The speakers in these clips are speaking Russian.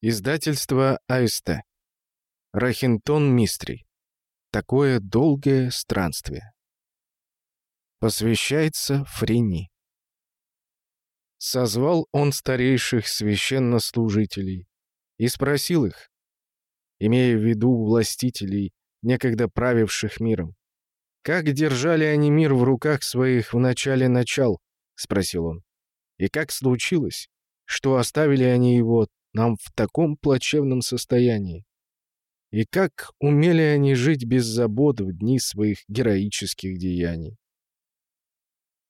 Издательство АСТ. Рахинтон Мистри. Такое долгое странствие. Посвящается Фрини. Созвал он старейших священнослужителей и спросил их, имея в виду властителей, некогда правивших миром, «Как держали они мир в руках своих в начале начал?» — спросил он. «И как случилось, что оставили они его нам в таком плачевном состоянии. И как умели они жить без забот в дни своих героических деяний.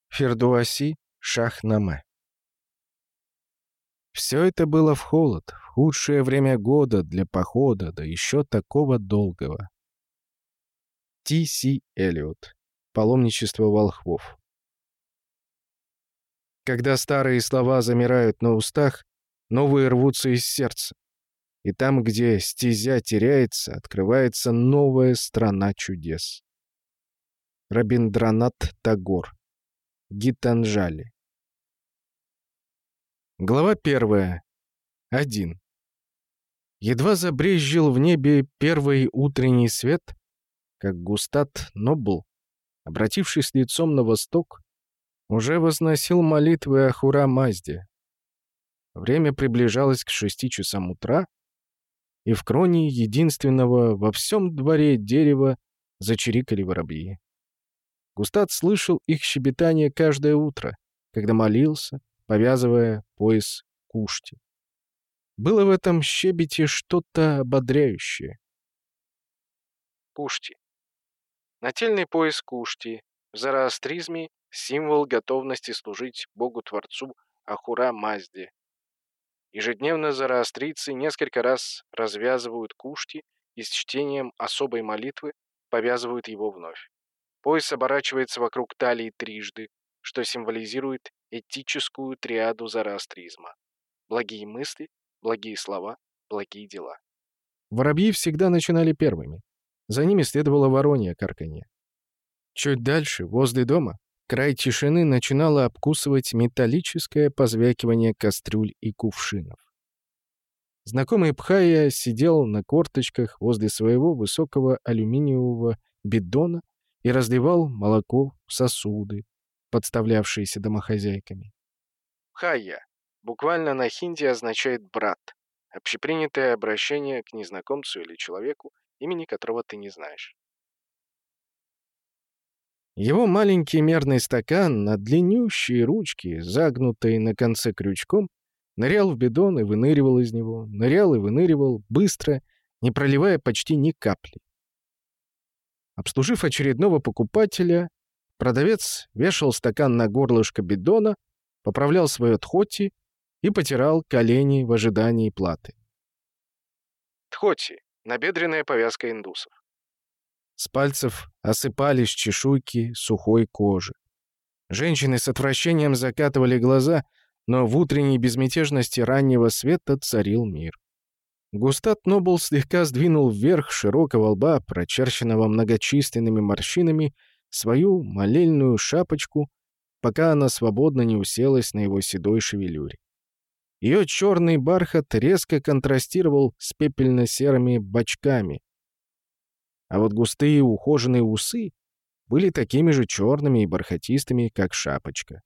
Фердуаси Шахнаме Все это было в холод, в худшее время года для похода, да еще такого долгого. Ти Си Эллиот. Паломничество волхвов. Когда старые слова замирают на устах, новые рвутся из сердца. И там, где стезя теряется, открывается новая страна чудес. Рабиндранат Тагор. Гитанжали. Глава первая. Один. Едва забрезжил в небе первый утренний свет, как Густат Нобл, обратившись лицом на восток, уже возносил молитвы Ахура Мазде, Время приближалось к шести часам утра, и в кроне единственного во всем дворе дерева зачирикали воробьи. Густат слышал их щебетание каждое утро, когда молился, повязывая пояс кушти. Было в этом щебете что-то ободряющее. Кушти. Нательный пояс кушти. В зороастризме символ готовности служить Богу-Творцу Ахура Мазде, Ежедневно зороастрийцы несколько раз развязывают кушти и с чтением особой молитвы повязывают его вновь. Пояс оборачивается вокруг талии трижды, что символизирует этическую триаду зороастризма. Благие мысли, благие слова, благие дела. Воробьи всегда начинали первыми. За ними следовало воронье карканье. Чуть дальше, возле дома, Край тишины начинало обкусывать металлическое позвякивание кастрюль и кувшинов. Знакомый Пхая сидел на корточках возле своего высокого алюминиевого бидона и разливал молоко в сосуды, подставлявшиеся домохозяйками. Пхая буквально на хинди означает «брат», общепринятое обращение к незнакомцу или человеку, имени которого ты не знаешь. Его маленький мерный стакан на длиннющие ручки, загнутые на конце крючком, нырял в бидон и выныривал из него, нырял и выныривал, быстро, не проливая почти ни капли. Обслужив очередного покупателя, продавец вешал стакан на горлышко бидона, поправлял свое тхоти и потирал колени в ожидании платы. Тхоти — набедренная повязка индусов. С пальцев осыпались чешуйки сухой кожи. Женщины с отвращением закатывали глаза, но в утренней безмятежности раннего света царил мир. Густат Нобл слегка сдвинул вверх широкого лба, прочерченного многочисленными морщинами, свою молельную шапочку, пока она свободно не уселась на его седой шевелюре. Ее черный бархат резко контрастировал с пепельно-серыми бочками, а вот густые ухоженные усы были такими же черными и бархатистыми, как шапочка.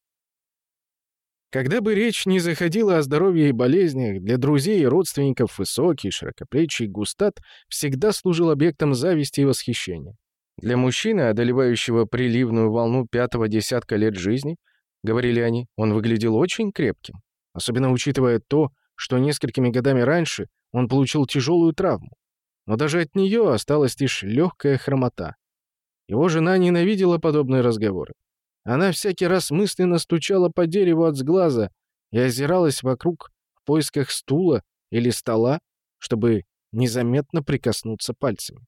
Когда бы речь не заходила о здоровье и болезнях, для друзей и родственников высокий, широкоплечий густат всегда служил объектом зависти и восхищения. Для мужчины, одолевающего приливную волну пятого десятка лет жизни, говорили они, он выглядел очень крепким, особенно учитывая то, что несколькими годами раньше он получил тяжелую травму но даже от нее осталась лишь легкая хромота. Его жена ненавидела подобные разговоры. Она всякий раз мысленно стучала по дереву от сглаза и озиралась вокруг в поисках стула или стола, чтобы незаметно прикоснуться пальцами.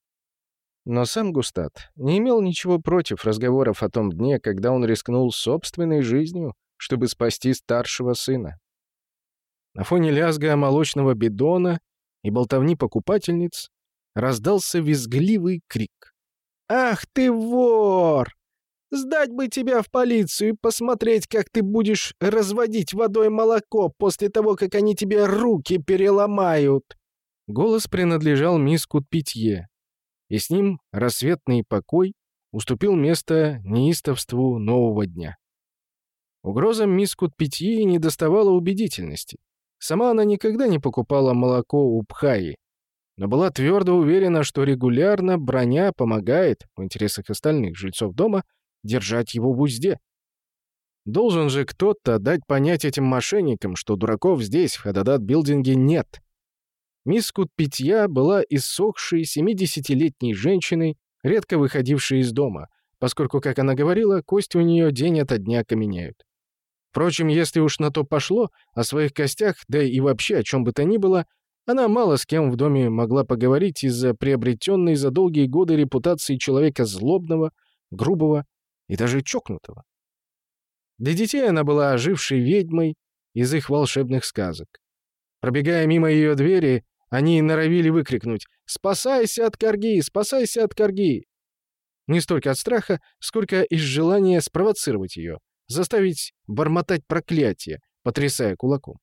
Но сам Густат не имел ничего против разговоров о том дне, когда он рискнул собственной жизнью, чтобы спасти старшего сына. На фоне лязга молочного бидона и болтовни покупательниц раздался визгливый крик. «Ах ты вор! Сдать бы тебя в полицию и посмотреть, как ты будешь разводить водой молоко после того, как они тебе руки переломают!» Голос принадлежал мисс Кутпитье, и с ним рассветный покой уступил место неистовству нового дня. Угрозам мисс Кутпитье не доставало убедительности. Сама она никогда не покупала молоко у Пхаи, но была твердо уверена, что регулярно броня помогает, в интересах остальных жильцов дома, держать его в узде. Должен же кто-то дать понять этим мошенникам, что дураков здесь, в Хададат-билдинге, нет. Мисс Кутпитья была иссохшей 70-летней женщиной, редко выходившей из дома, поскольку, как она говорила, кости у нее день ото дня каменеют. Впрочем, если уж на то пошло, о своих костях, да и вообще о чем бы то ни было, она мало с кем в доме могла поговорить из-за приобретенной за долгие годы репутации человека злобного, грубого и даже чокнутого. Для детей она была ожившей ведьмой из их волшебных сказок. Пробегая мимо ее двери, они норовили выкрикнуть «Спасайся от корги! Спасайся от корги!» Не столько от страха, сколько из желания спровоцировать ее, заставить бормотать проклятие, потрясая кулаком.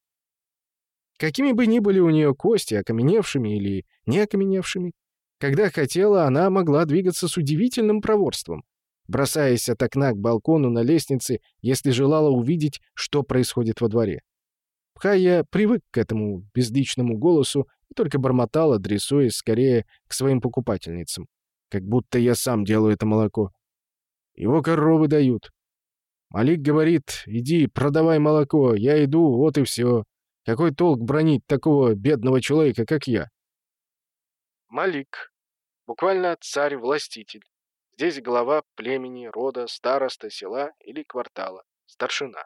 Какими бы ни были у нее кости, окаменевшими или не окаменевшими, когда хотела, она могла двигаться с удивительным проворством, бросаясь от окна к балкону на лестнице, если желала увидеть, что происходит во дворе. Пхая привык к этому безличному голосу и только бормотал, адресуясь скорее к своим покупательницам. Как будто я сам делаю это молоко. Его коровы дают. Малик говорит, иди, продавай молоко, я иду, вот и все. Какой толк бронить такого бедного человека, как я? Малик. Буквально царь-властитель. Здесь глава племени, рода, староста села или квартала, старшина.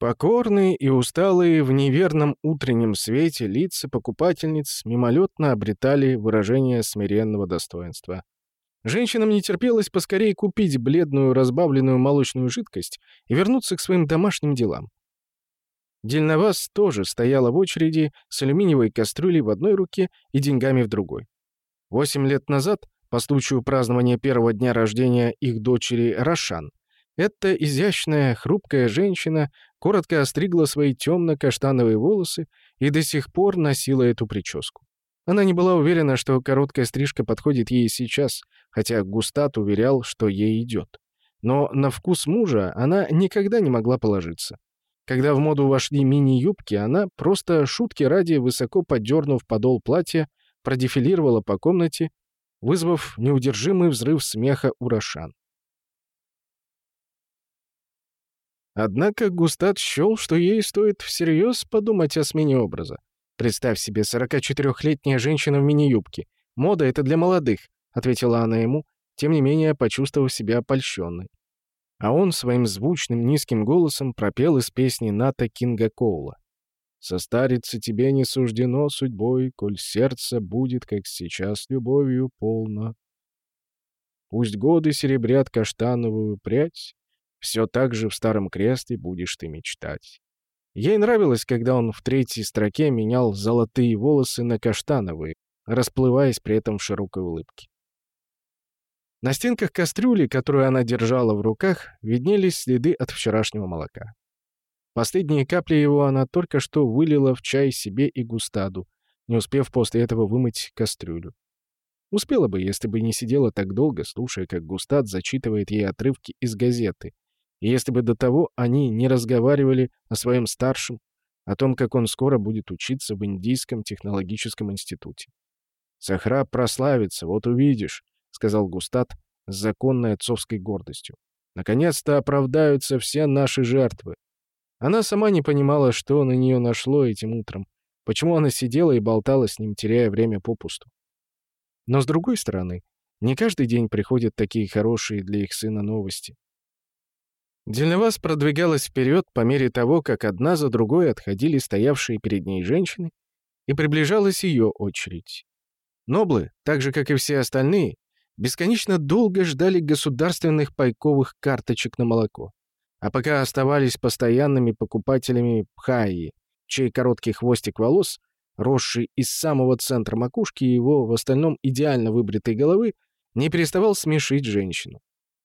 Покорные и усталые в неверном утреннем свете лица покупательниц мимолетно обретали выражение смиренного достоинства. Женщинам не терпелось поскорее купить бледную разбавленную молочную жидкость и вернуться к своим домашним делам. Дельноваз тоже стояла в очереди с алюминиевой кастрюлей в одной руке и деньгами в другой. Восемь лет назад по случаю празднования первого дня рождения их дочери Рошан. Эта изящная, хрупкая женщина коротко остригла свои темно-каштановые волосы и до сих пор носила эту прическу. Она не была уверена, что короткая стрижка подходит ей сейчас, хотя Густат уверял, что ей идет. Но на вкус мужа она никогда не могла положиться. Когда в моду вошли мини-юбки, она, просто шутки ради, высоко поддернув подол платья, продефилировала по комнате вызвав неудержимый взрыв смеха у Рошан. Однако Густат счел, что ей стоит всерьез подумать о смене образа. «Представь себе, 44-летняя женщина в мини-юбке. Мода — это для молодых», — ответила она ему, тем не менее почувствовав себя опольщенной. А он своим звучным низким голосом пропел из песни Ната Кинга Коула. Состариться тебе не суждено судьбой, коль сердце будет, как сейчас, любовью полно. Пусть годы серебрят каштановую прядь, все так же в старом кресле будешь ты мечтать. Ей нравилось, когда он в третьей строке менял золотые волосы на каштановые, расплываясь при этом в широкой улыбке. На стенках кастрюли, которую она держала в руках, виднелись следы от вчерашнего молока. Последние капли его она только что вылила в чай себе и Густаду, не успев после этого вымыть кастрюлю. Успела бы, если бы не сидела так долго, слушая, как Густад зачитывает ей отрывки из газеты, и если бы до того они не разговаривали о своем старшем, о том, как он скоро будет учиться в Индийском технологическом институте. «Сахра прославится, вот увидишь», — сказал Густад с законной отцовской гордостью. «Наконец-то оправдаются все наши жертвы. Она сама не понимала, что на нее нашло этим утром, почему она сидела и болтала с ним, теряя время попусту. Но с другой стороны, не каждый день приходят такие хорошие для их сына новости. Дельновас продвигалась вперед по мере того, как одна за другой отходили стоявшие перед ней женщины, и приближалась ее очередь. Ноблы, так же, как и все остальные, бесконечно долго ждали государственных пайковых карточек на молоко а пока оставались постоянными покупателями пхаи, чей короткий хвостик волос, росший из самого центра макушки и его в остальном идеально выбритой головы, не переставал смешить женщину.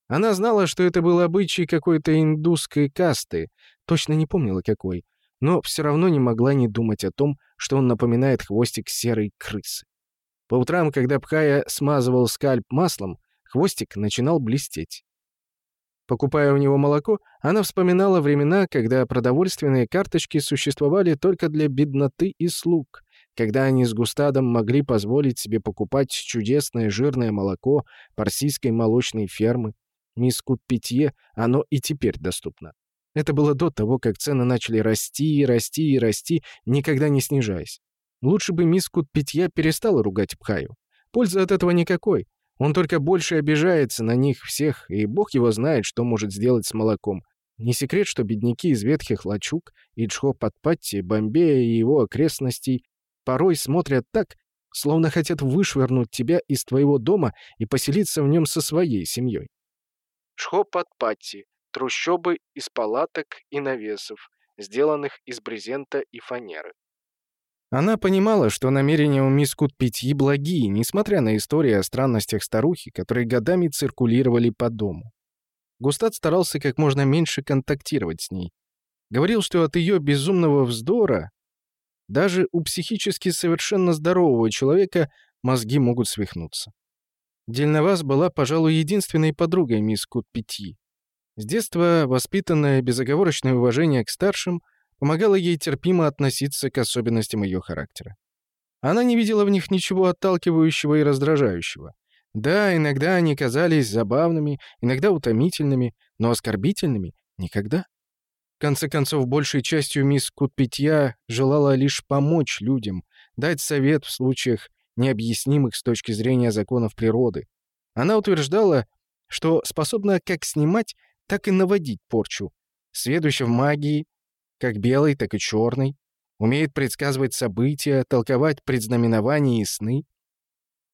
Она знала, что это был обычай какой-то индусской касты, точно не помнила какой, но все равно не могла не думать о том, что он напоминает хвостик серой крысы. По утрам, когда Пхая смазывал скальп маслом, хвостик начинал блестеть. Покупая у него молоко, она вспоминала времена, когда продовольственные карточки существовали только для бедноты и слуг, когда они с Густадом могли позволить себе покупать чудесное жирное молоко парсийской молочной фермы. Мискут питье оно и теперь доступно. Это было до того, как цены начали расти, расти и расти, никогда не снижаясь. Лучше бы мискут питья перестала ругать Пхаю. Пользы от этого никакой. Он только больше обижается на них всех, и бог его знает, что может сделать с молоком. Не секрет, что бедняки из ветхих лачуг, Иджхо-Патпатти, Бомбея и его окрестностей порой смотрят так, словно хотят вышвырнуть тебя из твоего дома и поселиться в нем со своей семьей. Шхо-Патпатти – трущобы из палаток и навесов, сделанных из брезента и фанеры. Она понимала, что намерения у мисс Кутпитьи благие, несмотря на истории о странностях старухи, которые годами циркулировали по дому. Густат старался как можно меньше контактировать с ней. Говорил, что от ее безумного вздора даже у психически совершенно здорового человека мозги могут свихнуться. Дельноваз была, пожалуй, единственной подругой мисс Кутпитьи. С детства воспитанное безоговорочное уважение к старшим — помогало ей терпимо относиться к особенностям ее характера. Она не видела в них ничего отталкивающего и раздражающего. Да, иногда они казались забавными, иногда утомительными, но оскорбительными — никогда. В конце концов, большей частью мисс Кутпитья желала лишь помочь людям, дать совет в случаях, необъяснимых с точки зрения законов природы. Она утверждала, что способна как снимать, так и наводить порчу, сведуща в магии, как белый, так и черный, умеет предсказывать события, толковать предзнаменования и сны.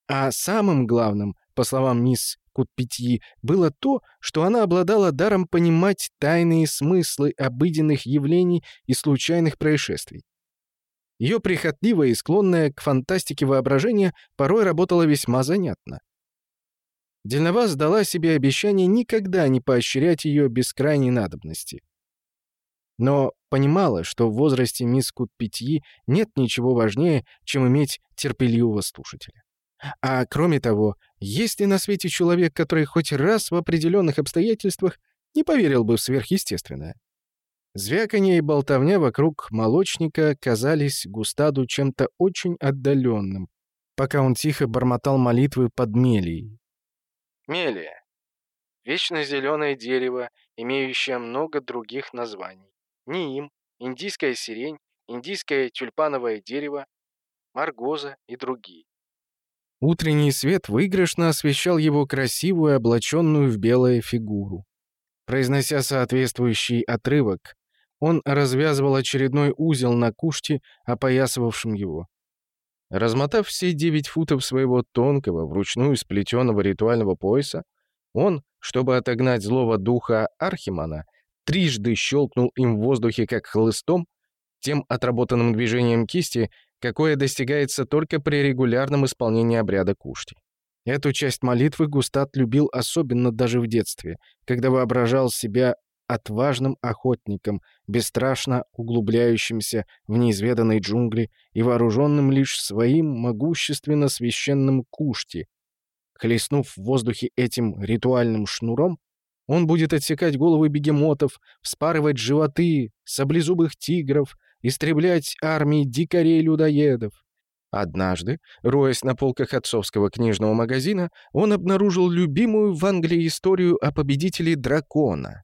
А самым главным, по словам мисс Кутпитьи, было то, что она обладала даром понимать тайные смыслы обыденных явлений и случайных происшествий. Ее прихотливое и склонное к фантастике воображение порой работало весьма занятно. Дельноваз дала себе обещание никогда не поощрять ее без крайней надобности но понимала, что в возрасте мисс Кутпитьи нет ничего важнее, чем иметь терпеливого слушателя. А кроме того, есть ли на свете человек, который хоть раз в определенных обстоятельствах не поверил бы в сверхъестественное? Звяканье и болтовня вокруг молочника казались Густаду чем-то очень отдаленным, пока он тихо бормотал молитвы под мелией. Мелия. Вечно зеленое дерево, имеющее много других названий. Ниим, индийская сирень, индийское тюльпановое дерево, маргоза и другие. Утренний свет выигрышно освещал его красивую, облаченную в белое фигуру. Произнося соответствующий отрывок, он развязывал очередной узел на куште, опоясывавшем его. Размотав все девять футов своего тонкого, вручную сплетенного ритуального пояса, он, чтобы отогнать злого духа Архимана, трижды щелкнул им в воздухе как хлыстом, тем отработанным движением кисти, какое достигается только при регулярном исполнении обряда кушти. Эту часть молитвы Густат любил особенно даже в детстве, когда воображал себя отважным охотником, бесстрашно углубляющимся в неизведанные джунгли и вооруженным лишь своим могущественно священным кушти. Хлестнув в воздухе этим ритуальным шнуром, он будет отсекать головы бегемотов, вспарывать животы саблезубых тигров, истреблять армии дикарей-людоедов. Однажды, роясь на полках отцовского книжного магазина, он обнаружил любимую в Англии историю о победителе дракона.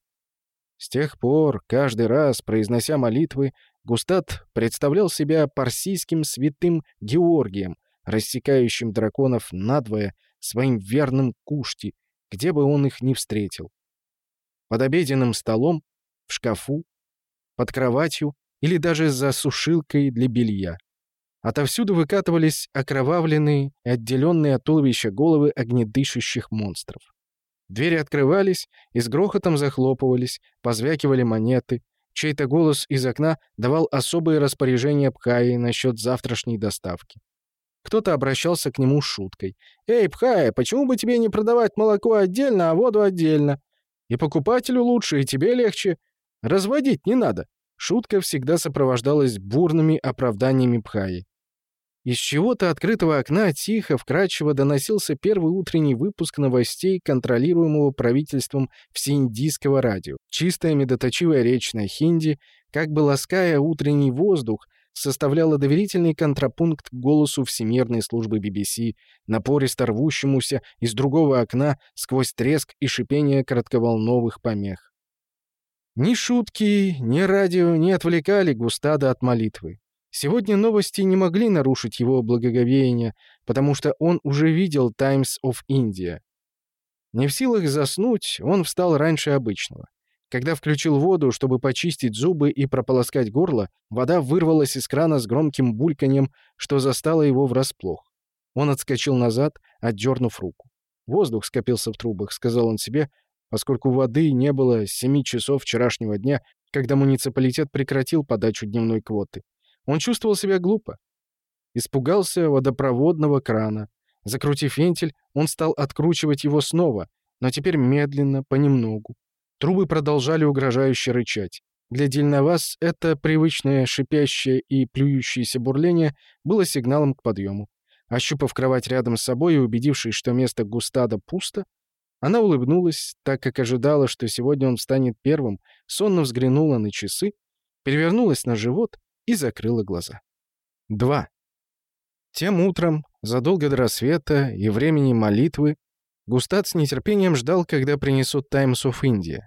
С тех пор, каждый раз, произнося молитвы, Густат представлял себя парсийским святым Георгием, рассекающим драконов надвое своим верным кушти, где бы он их ни встретил под обеденным столом, в шкафу, под кроватью или даже за сушилкой для белья. Отовсюду выкатывались окровавленные и отделенные от туловища головы огнедышащих монстров. Двери открывались и с грохотом захлопывались, позвякивали монеты. Чей-то голос из окна давал особые распоряжения Пхаи насчет завтрашней доставки. Кто-то обращался к нему с шуткой. «Эй, Пхая, почему бы тебе не продавать молоко отдельно, а воду отдельно? И покупателю лучше, и тебе легче. Разводить не надо». Шутка всегда сопровождалась бурными оправданиями Пхаи. Из чего-то открытого окна тихо, вкрадчиво доносился первый утренний выпуск новостей, контролируемого правительством всеиндийского радио. Чистая медоточивая речь на хинди, как бы лаская утренний воздух, составляла доверительный контрапункт голосу Всемирной службы BBC, напористо рвущемуся из другого окна сквозь треск и шипение коротковолновых помех. Ни шутки, ни радио не отвлекали Густада от молитвы. Сегодня новости не могли нарушить его благоговение, потому что он уже видел Times of India. Не в силах заснуть, он встал раньше обычного. Когда включил воду, чтобы почистить зубы и прополоскать горло, вода вырвалась из крана с громким бульканьем, что застало его врасплох. Он отскочил назад, отдернув руку. «Воздух скопился в трубах», — сказал он себе, поскольку воды не было с 7 часов вчерашнего дня, когда муниципалитет прекратил подачу дневной квоты. Он чувствовал себя глупо. Испугался водопроводного крана. Закрутив вентиль, он стал откручивать его снова, но теперь медленно, понемногу. Трубы продолжали угрожающе рычать. Для Дельновас это привычное шипящее и плюющееся бурление было сигналом к подъему. Ощупав кровать рядом с собой и убедившись, что место Густада пусто, она улыбнулась, так как ожидала, что сегодня он встанет первым, сонно взглянула на часы, перевернулась на живот и закрыла глаза. 2. Тем утром, задолго до рассвета и времени молитвы, Густат с нетерпением ждал, когда принесут Times of India.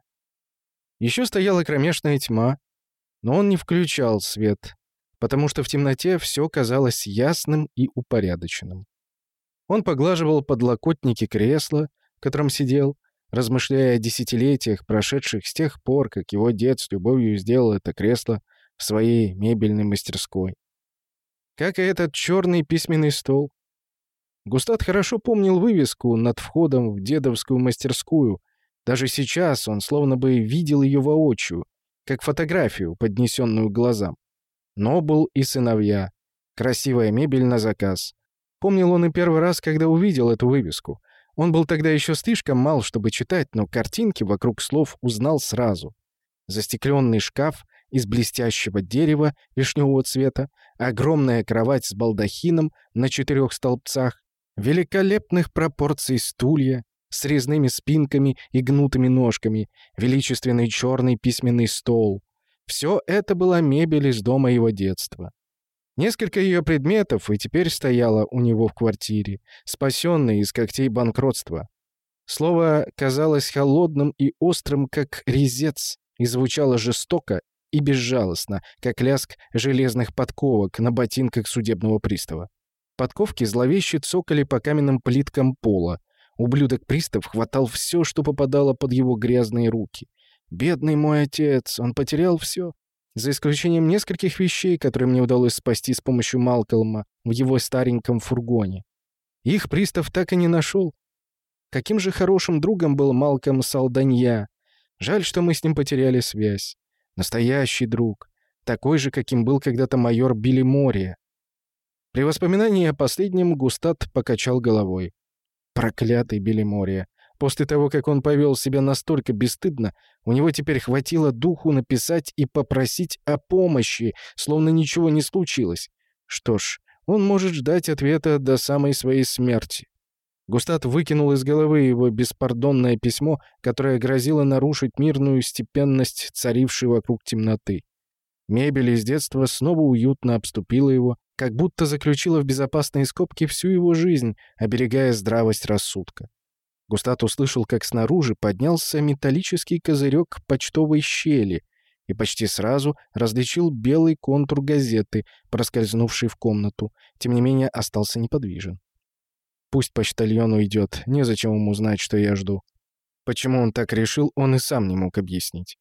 Еще стояла кромешная тьма, но он не включал свет, потому что в темноте все казалось ясным и упорядоченным. Он поглаживал подлокотники кресла, в котором сидел, размышляя о десятилетиях, прошедших с тех пор, как его дед с любовью сделал это кресло в своей мебельной мастерской. Как и этот черный письменный стол. Густат хорошо помнил вывеску над входом в дедовскую мастерскую. Даже сейчас он словно бы видел ее воочию, как фотографию, поднесенную к глазам. Нобл и сыновья. Красивая мебель на заказ. Помнил он и первый раз, когда увидел эту вывеску. Он был тогда еще слишком мал, чтобы читать, но картинки вокруг слов узнал сразу. Застекленный шкаф из блестящего дерева вишневого цвета, огромная кровать с балдахином на четырех столбцах, великолепных пропорций стулья с резными спинками и гнутыми ножками, величественный черный письменный стол. Все это была мебель из дома его детства. Несколько ее предметов и теперь стояло у него в квартире, спасенные из когтей банкротства. Слово казалось холодным и острым, как резец, и звучало жестоко и безжалостно, как лязг железных подковок на ботинках судебного пристава. Подковки зловеще цокали по каменным плиткам пола. Ублюдок-пристав хватал все, что попадало под его грязные руки. «Бедный мой отец, он потерял все. За исключением нескольких вещей, которые мне удалось спасти с помощью Малкольма в его стареньком фургоне. Их пристав так и не нашел. Каким же хорошим другом был Малком Салданья. Жаль, что мы с ним потеряли связь. Настоящий друг. Такой же, каким был когда-то майор Билли Мори. При воспоминании о последнем Густат покачал головой. Проклятый Билли Мори. После того, как он повел себя настолько бесстыдно, у него теперь хватило духу написать и попросить о помощи, словно ничего не случилось. Что ж, он может ждать ответа до самой своей смерти. Густат выкинул из головы его беспардонное письмо, которое грозило нарушить мирную степенность, царившей вокруг темноты. Мебель из детства снова уютно обступила его, как будто заключила в безопасные скобки всю его жизнь, оберегая здравость рассудка. Густат услышал, как снаружи поднялся металлический козырек почтовой щели и почти сразу различил белый контур газеты, проскользнувший в комнату, тем не менее остался неподвижен. Пусть почтальон уйдет, незачем ему знать, что я жду. Почему он так решил, он и сам не мог объяснить.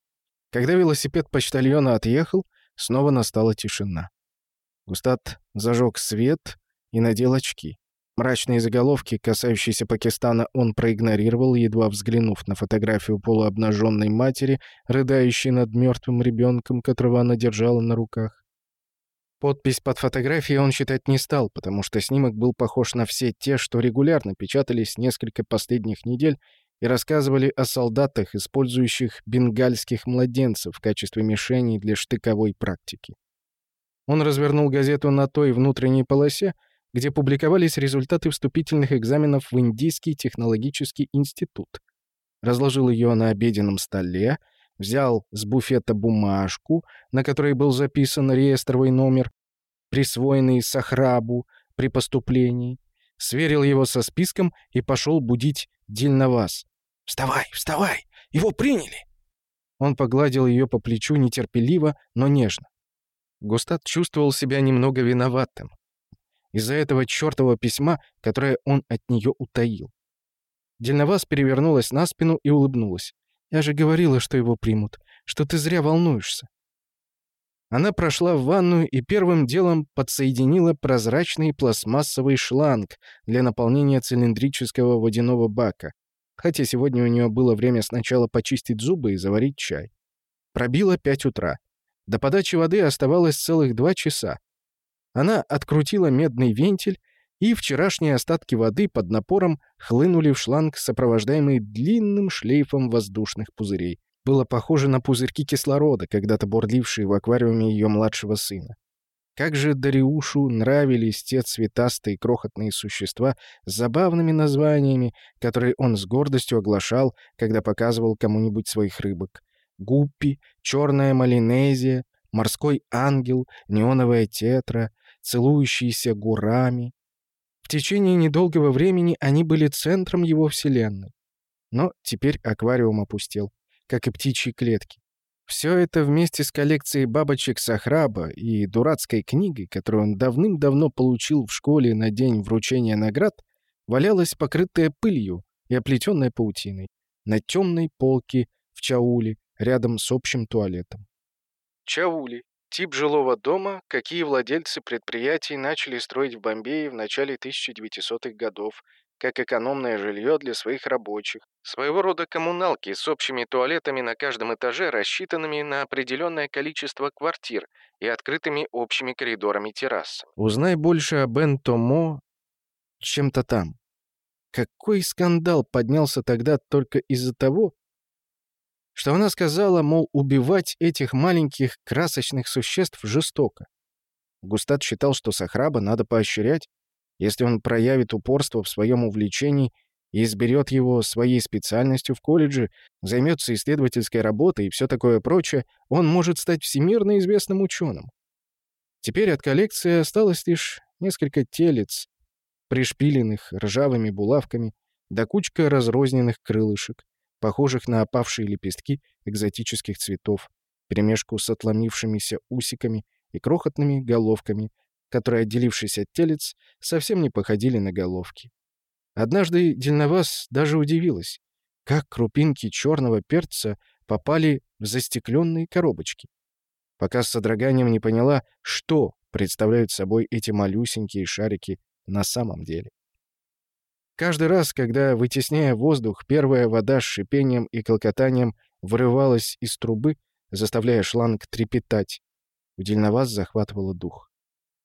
Когда велосипед почтальона отъехал, снова настала тишина. Густат зажег свет и надел очки. Мрачные заголовки, касающиеся Пакистана, он проигнорировал, едва взглянув на фотографию полуобнаженной матери, рыдающей над мертвым ребенком, которого она держала на руках. Подпись под фотографией он читать не стал, потому что снимок был похож на все те, что регулярно печатались несколько последних недель и рассказывали о солдатах, использующих бенгальских младенцев в качестве мишеней для штыковой практики. Он развернул газету на той внутренней полосе, где публиковались результаты вступительных экзаменов в Индийский технологический институт. Разложил ее на обеденном столе, взял с буфета бумажку, на которой был записан реестровый номер, присвоенный Сахрабу при поступлении, сверил его со списком и пошел будить Дильнавас. «Вставай, вставай! Его приняли!» Он погладил ее по плечу нетерпеливо, но нежно. Густат чувствовал себя немного виноватым из-за этого чёртова письма, которое он от нее утаил. Дельноваз перевернулась на спину и улыбнулась. «Я же говорила, что его примут, что ты зря волнуешься». Она прошла в ванную и первым делом подсоединила прозрачный пластмассовый шланг для наполнения цилиндрического водяного бака, хотя сегодня у нее было время сначала почистить зубы и заварить чай. Пробило пять утра. До подачи воды оставалось целых два часа. Она открутила медный вентиль, и вчерашние остатки воды под напором хлынули в шланг, сопровождаемый длинным шлейфом воздушных пузырей. Было похоже на пузырьки кислорода, когда-то бурлившие в аквариуме ее младшего сына. Как же Дариушу нравились те цветастые крохотные существа с забавными названиями, которые он с гордостью оглашал, когда показывал кому-нибудь своих рыбок. Гуппи, черная малинезия, морской ангел, неоновая тетра, целующиеся гурами. В течение недолгого времени они были центром его вселенной. Но теперь аквариум опустел, как и птичьи клетки. Все это вместе с коллекцией бабочек Сахраба и дурацкой книгой, которую он давным-давно получил в школе на день вручения наград, валялось покрытое пылью и оплетенное паутиной на темной полке в Чауле рядом с общим туалетом. Чаули Тип жилого дома, какие владельцы предприятий начали строить в Бомбее в начале 1900-х годов, как экономное жилье для своих рабочих. Своего рода коммуналки с общими туалетами на каждом этаже, рассчитанными на определенное количество квартир и открытыми общими коридорами террасами. Узнай больше о Бен Томо чем-то там. Какой скандал поднялся тогда только из-за того, что она сказала, мол, убивать этих маленьких красочных существ жестоко. Густат считал, что Сахраба надо поощрять, если он проявит упорство в своем увлечении и изберет его своей специальностью в колледже, займется исследовательской работой и все такое прочее, он может стать всемирно известным ученым. Теперь от коллекции осталось лишь несколько телец, пришпиленных ржавыми булавками, да кучка разрозненных крылышек похожих на опавшие лепестки экзотических цветов, перемешку с отломившимися усиками и крохотными головками, которые, отделившись от телец, совсем не походили на головки. Однажды Дельновас даже удивилась, как крупинки черного перца попали в застекленные коробочки. Пока с содроганием не поняла, что представляют собой эти малюсенькие шарики на самом деле. Каждый раз, когда, вытесняя воздух, первая вода с шипением и клокотанием вырывалась из трубы, заставляя шланг трепетать, у дельноваз захватывало дух.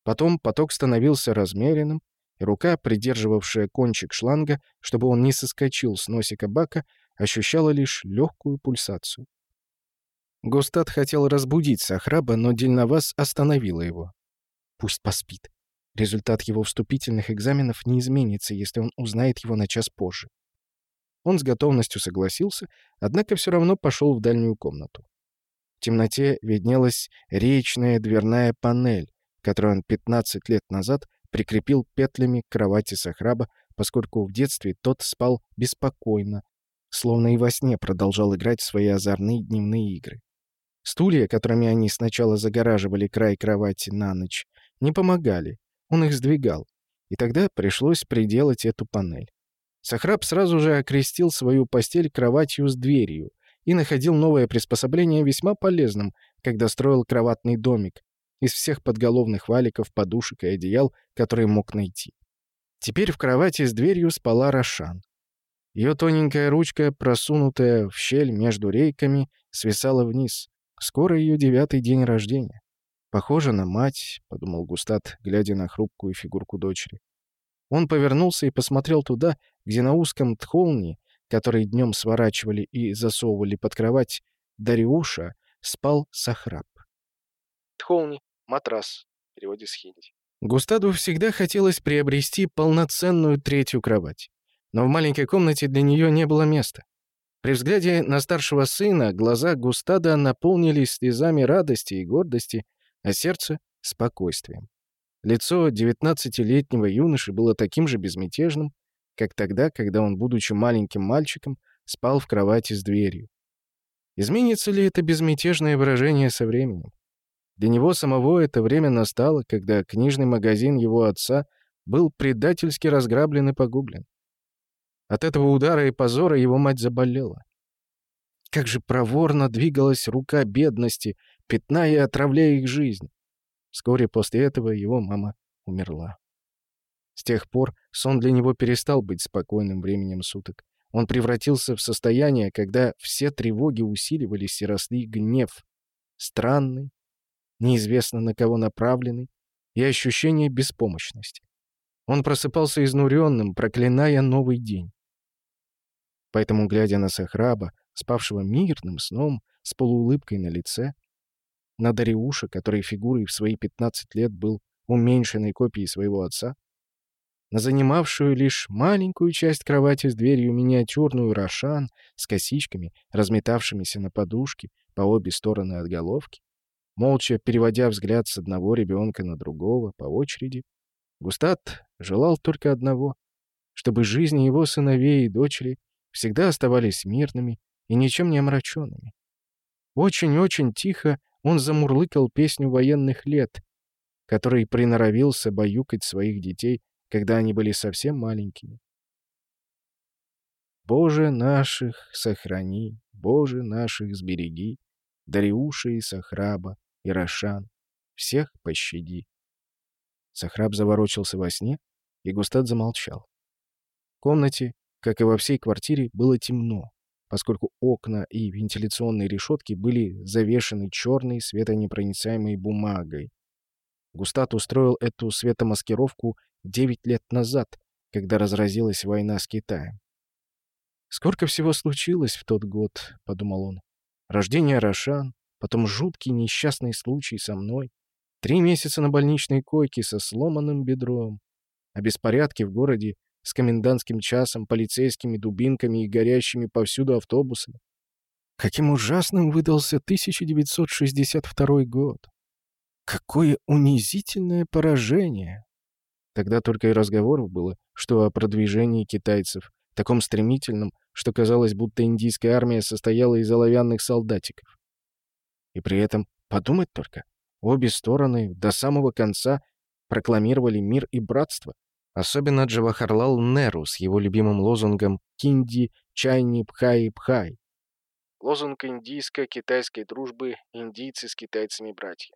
Потом поток становился размеренным, и рука, придерживавшая кончик шланга, чтобы он не соскочил с носика бака, ощущала лишь легкую пульсацию. Густат хотел разбудить Сахраба, но дельноваз остановила его. «Пусть поспит. Результат его вступительных экзаменов не изменится, если он узнает его на час позже. Он с готовностью согласился, однако все равно пошел в дальнюю комнату. В темноте виднелась речная дверная панель, которую он 15 лет назад прикрепил петлями к кровати Сахраба, поскольку в детстве тот спал беспокойно, словно и во сне продолжал играть в свои озорные дневные игры. Стулья, которыми они сначала загораживали край кровати на ночь, не помогали, он их сдвигал. И тогда пришлось приделать эту панель. Сахраб сразу же окрестил свою постель кроватью с дверью и находил новое приспособление весьма полезным, когда строил кроватный домик из всех подголовных валиков, подушек и одеял, которые мог найти. Теперь в кровати с дверью спала Рошан. Ее тоненькая ручка, просунутая в щель между рейками, свисала вниз. Скоро ее девятый день рождения. «Похоже на мать», — подумал Густат, глядя на хрупкую фигурку дочери. Он повернулся и посмотрел туда, где на узком тхолне, который днем сворачивали и засовывали под кровать, Дариуша спал Сахраб. Тхолни — матрас, в переводе с хинди. Густаду всегда хотелось приобрести полноценную третью кровать. Но в маленькой комнате для нее не было места. При взгляде на старшего сына глаза Густада наполнились слезами радости и гордости, а сердце — спокойствием. Лицо девятнадцатилетнего юноши было таким же безмятежным, как тогда, когда он, будучи маленьким мальчиком, спал в кровати с дверью. Изменится ли это безмятежное выражение со временем? Для него самого это время настало, когда книжный магазин его отца был предательски разграблен и погублен. От этого удара и позора его мать заболела. Как же проворно двигалась рука бедности, пятная и отравляя их жизнь. Вскоре после этого его мама умерла. С тех пор сон для него перестал быть спокойным временем суток. Он превратился в состояние, когда все тревоги усиливались и росли гнев. Странный, неизвестно на кого направленный, и ощущение беспомощности. Он просыпался изнуренным, проклиная новый день. Поэтому, глядя на Сахраба, спавшего мирным сном, с полуулыбкой на лице, на Дариуша, который фигурой в свои 15 лет был уменьшенной копией своего отца, на занимавшую лишь маленькую часть кровати с дверью миниатюрную Рошан с косичками, разметавшимися на подушке по обе стороны от головки, молча переводя взгляд с одного ребенка на другого по очереди, Густат желал только одного — чтобы жизни его сыновей и дочери всегда оставались мирными и ничем не омраченными. Очень-очень тихо он замурлыкал песню военных лет, который приноровился баюкать своих детей когда они были совсем маленькими. Боже наших сохрани, Боже наших сбереги, Дариуша и Сахраба, и Рошан, всех пощади. Сахраб заворочился во сне, и Густат замолчал. В комнате, как и во всей квартире, было темно, поскольку окна и вентиляционные решетки были завешены черной светонепроницаемой бумагой. Густат устроил эту светомаскировку девять лет назад, когда разразилась война с Китаем. «Сколько всего случилось в тот год», — подумал он. «Рождение Рошан, потом жуткий несчастный случай со мной, три месяца на больничной койке со сломанным бедром, а беспорядки в городе с комендантским часом, полицейскими дубинками и горящими повсюду автобусами. Каким ужасным выдался 1962 год! Какое унизительное поражение! Тогда только и разговоров было, что о продвижении китайцев, таком стремительном, что казалось, будто индийская армия состояла из оловянных солдатиков. И при этом, подумать только, обе стороны до самого конца прокламировали мир и братство, особенно Джавахарлал Неру с его любимым лозунгом «Кинди, чайни, пхай, пхай». Лозунг индийско-китайской дружбы «Индийцы с китайцами братья».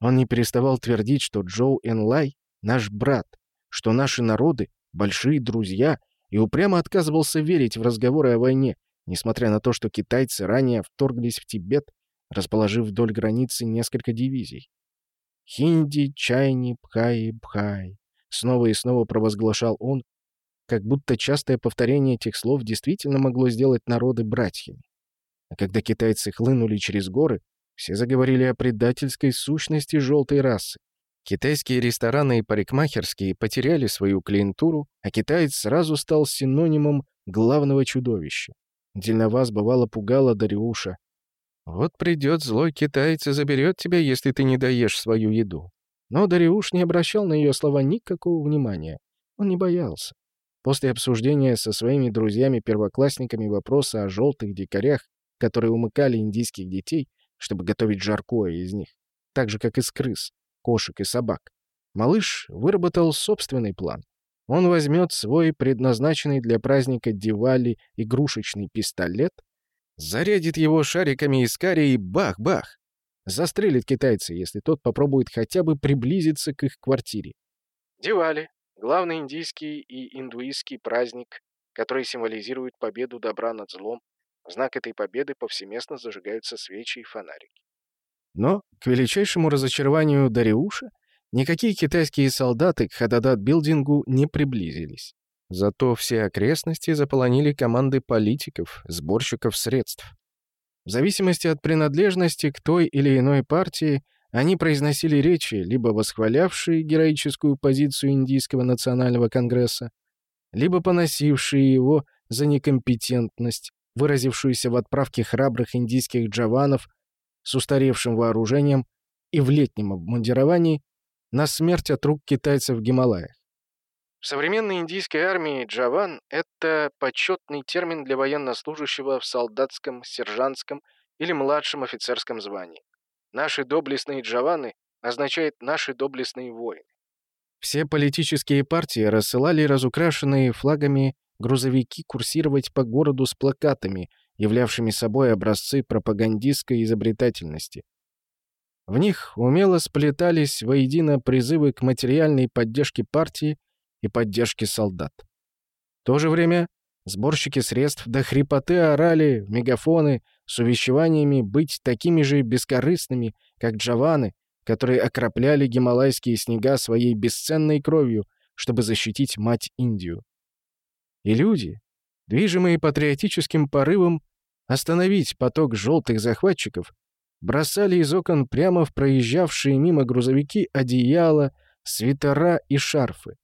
Он не переставал твердить, что Джоу Энлай — наш брат, что наши народы — большие друзья, и упрямо отказывался верить в разговоры о войне, несмотря на то, что китайцы ранее вторглись в Тибет, расположив вдоль границы несколько дивизий. «Хинди, чайни, пхай, пхай», — снова и снова провозглашал он, как будто частое повторение этих слов действительно могло сделать народы братьями. А когда китайцы хлынули через горы, все заговорили о предательской сущности желтой расы. Китайские рестораны и парикмахерские потеряли свою клиентуру, а китаец сразу стал синонимом главного чудовища. Дельноваз бывало пугала Дариуша. «Вот придет злой китаец и заберет тебя, если ты не доешь свою еду». Но Дариуш не обращал на ее слова никакого внимания. Он не боялся. После обсуждения со своими друзьями-первоклассниками вопроса о желтых дикарях, которые умыкали индийских детей, чтобы готовить жаркое из них, так же, как из крыс, кошек и собак. Малыш выработал собственный план. Он возьмет свой предназначенный для праздника Дивали игрушечный пистолет, зарядит его шариками из карри и бах-бах! Застрелит китайца, если тот попробует хотя бы приблизиться к их квартире. Дивали — главный индийский и индуистский праздник, который символизирует победу добра над злом в знак этой победы повсеместно зажигаются свечи и фонарики. Но, к величайшему разочарованию Дариуша, никакие китайские солдаты к Хададат-билдингу не приблизились. Зато все окрестности заполонили команды политиков, сборщиков средств. В зависимости от принадлежности к той или иной партии, они произносили речи, либо восхвалявшие героическую позицию Индийского национального конгресса, либо поносившие его за некомпетентность, выразившуюся в отправке храбрых индийских джаванов с устаревшим вооружением и в летнем обмундировании на смерть от рук китайцев в Гималаях. В современной индийской армии джаван — это почетный термин для военнослужащего в солдатском, сержантском или младшем офицерском звании. Наши доблестные джаваны означает наши доблестные воины. Все политические партии рассылали разукрашенные флагами грузовики курсировать по городу с плакатами, являвшими собой образцы пропагандистской изобретательности. В них умело сплетались воедино призывы к материальной поддержке партии и поддержке солдат. В то же время сборщики средств до хрипоты орали в мегафоны с увещеваниями быть такими же бескорыстными, как джаваны, которые окропляли гималайские снега своей бесценной кровью, чтобы защитить мать Индию. И люди, движимые патриотическим порывом остановить поток желтых захватчиков, бросали из окон прямо в проезжавшие мимо грузовики одеяла, свитера и шарфы.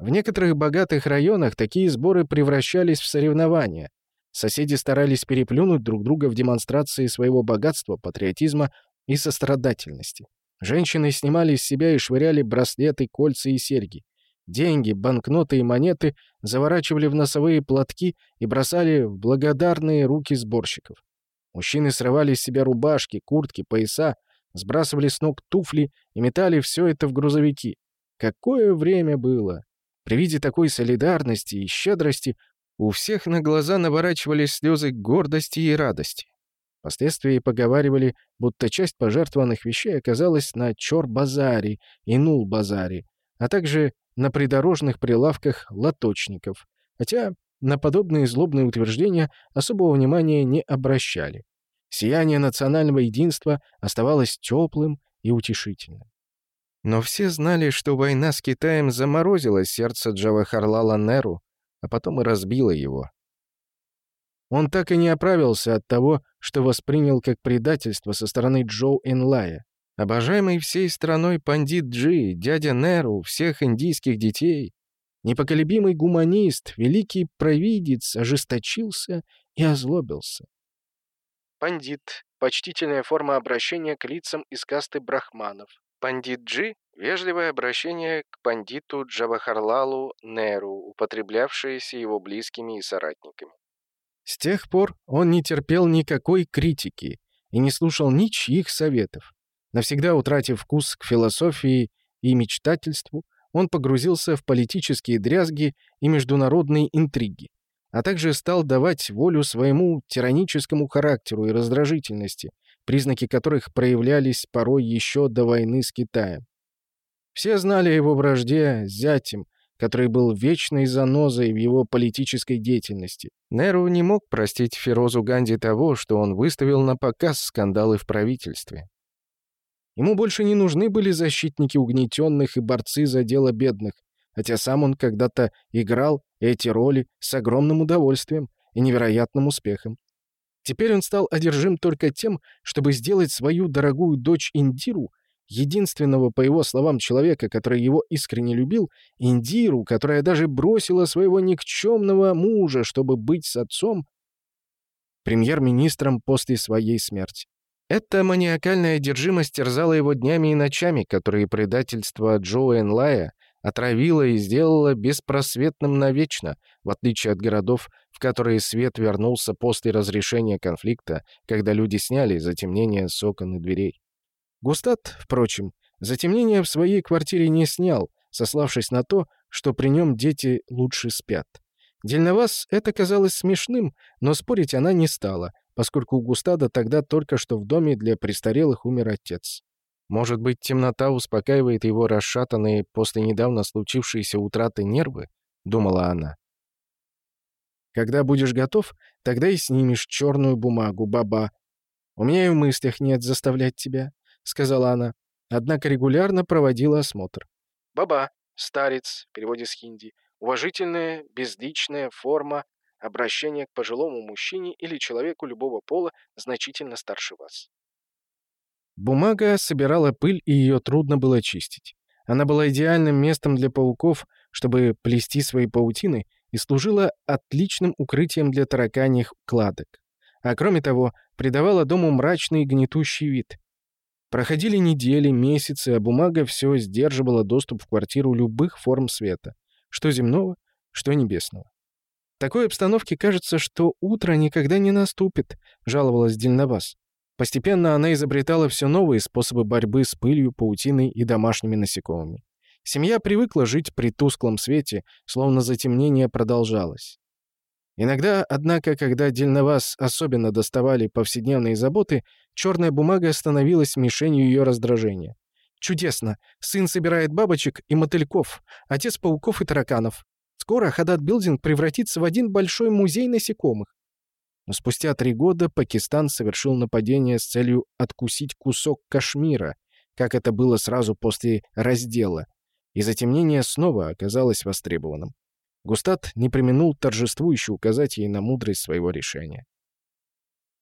В некоторых богатых районах такие сборы превращались в соревнования. Соседи старались переплюнуть друг друга в демонстрации своего богатства, патриотизма и сострадательности. Женщины снимали с себя и швыряли браслеты, кольца и серьги. Деньги, банкноты и монеты заворачивали в носовые платки и бросали в благодарные руки сборщиков. Мужчины срывали с себя рубашки, куртки, пояса, сбрасывали с ног туфли и метали все это в грузовики. Какое время было! При виде такой солидарности и щедрости у всех на глаза наворачивались слезы гордости и радости. Впоследствии поговаривали, будто часть пожертвованных вещей оказалась на Чор-базаре и Нул-базаре, а также на придорожных прилавках лоточников, хотя на подобные злобные утверждения особого внимания не обращали. Сияние национального единства оставалось теплым и утешительным. Но все знали, что война с Китаем заморозила сердце Джавахарлала Неру, а потом и разбила его. Он так и не оправился от того, что воспринял как предательство со стороны Джоу Энлая. Обожаемый всей страной пандит Джи, дядя Неру, всех индийских детей, непоколебимый гуманист, великий провидец ожесточился и озлобился. Пандит — почтительная форма обращения к лицам из касты брахманов. Пандитджи – вежливое обращение к пандиту Джавахарлалу Неру, употреблявшееся его близкими и соратниками. С тех пор он не терпел никакой критики и не слушал ничьих советов. Навсегда утратив вкус к философии и мечтательству, он погрузился в политические дрязги и международные интриги, а также стал давать волю своему тираническому характеру и раздражительности, признаки которых проявлялись порой еще до войны с Китаем. Все знали о его вражде с зятем, который был вечной занозой в его политической деятельности. Неру не мог простить Ферозу Ганди того, что он выставил на показ скандалы в правительстве. Ему больше не нужны были защитники угнетенных и борцы за дело бедных, хотя сам он когда-то играл эти роли с огромным удовольствием и невероятным успехом. Теперь он стал одержим только тем, чтобы сделать свою дорогую дочь Индиру, единственного, по его словам, человека, который его искренне любил, Индиру, которая даже бросила своего никчемного мужа, чтобы быть с отцом, премьер-министром после своей смерти. Эта маниакальная одержимость терзала его днями и ночами, которые предательство Джо Энлая отравила и сделала беспросветным навечно, в отличие от городов, которые свет вернулся после разрешения конфликта, когда люди сняли затемнение с окон и дверей. Густат, впрочем, затемнение в своей квартире не снял, сославшись на то, что при нем дети лучше спят. Дельновас это казалось смешным, но спорить она не стала, поскольку у Густада тогда только что в доме для престарелых умер отец. Может быть, темнота успокаивает его расшатанные после недавно случившейся утраты нервы? Думала она. Когда будешь готов, тогда и снимешь черную бумагу, баба. «У меня и в мыслях нет заставлять тебя», — сказала она. Однако регулярно проводила осмотр. «Баба, старец», в переводе с хинди, уважительная, безличная форма обращения к пожилому мужчине или человеку любого пола, значительно старше вас. Бумага собирала пыль, и ее трудно было чистить. Она была идеальным местом для пауков, чтобы плести свои паутины, и служила отличным укрытием для тараканьих кладок. А кроме того, придавала дому мрачный и гнетущий вид. Проходили недели, месяцы, а бумага все сдерживала доступ в квартиру любых форм света, что земного, что небесного. В такой обстановке кажется, что утро никогда не наступит, жаловалась Дельновас. Постепенно она изобретала все новые способы борьбы с пылью, паутиной и домашними насекомыми. Семья привыкла жить при тусклом свете, словно затемнение продолжалось. Иногда, однако, когда Дельновас особенно доставали повседневные заботы, черная бумага становилась мишенью ее раздражения. «Чудесно! Сын собирает бабочек и мотыльков, отец пауков и тараканов. Скоро Хадат Билдинг превратится в один большой музей насекомых. Но спустя три года Пакистан совершил нападение с целью откусить кусок Кашмира, как это было сразу после раздела, и затемнение снова оказалось востребованным. Густат не применул торжествующе указать ей на мудрость своего решения.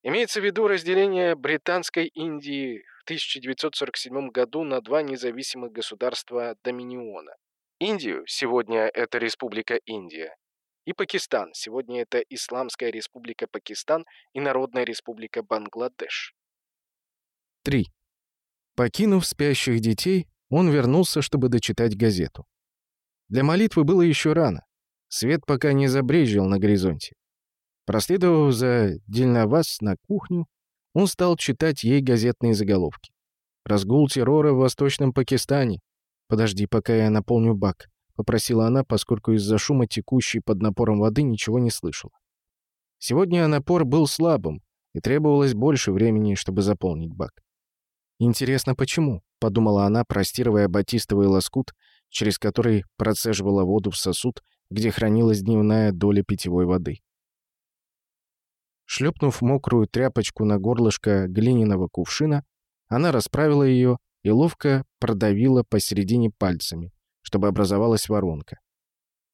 Имеется в виду разделение Британской Индии в 1947 году на два независимых государства Доминиона. Индию, сегодня это Республика Индия, и Пакистан. Сегодня это Исламская республика Пакистан и Народная республика Бангладеш. 3. Покинув спящих детей, он вернулся, чтобы дочитать газету. Для молитвы было еще рано. Свет пока не забрезжил на горизонте. Проследовав за Дельновас на кухню, он стал читать ей газетные заголовки. «Разгул террора в Восточном Пакистане». «Подожди, пока я наполню бак», попросила она, поскольку из-за шума текущей под напором воды ничего не слышала. Сегодня напор был слабым, и требовалось больше времени, чтобы заполнить бак. «Интересно, почему?» — подумала она, простирывая батистовый лоскут, через который процеживала воду в сосуд, где хранилась дневная доля питьевой воды. Шлепнув мокрую тряпочку на горлышко глиняного кувшина, она расправила ее и ловко продавила посередине пальцами, чтобы образовалась воронка.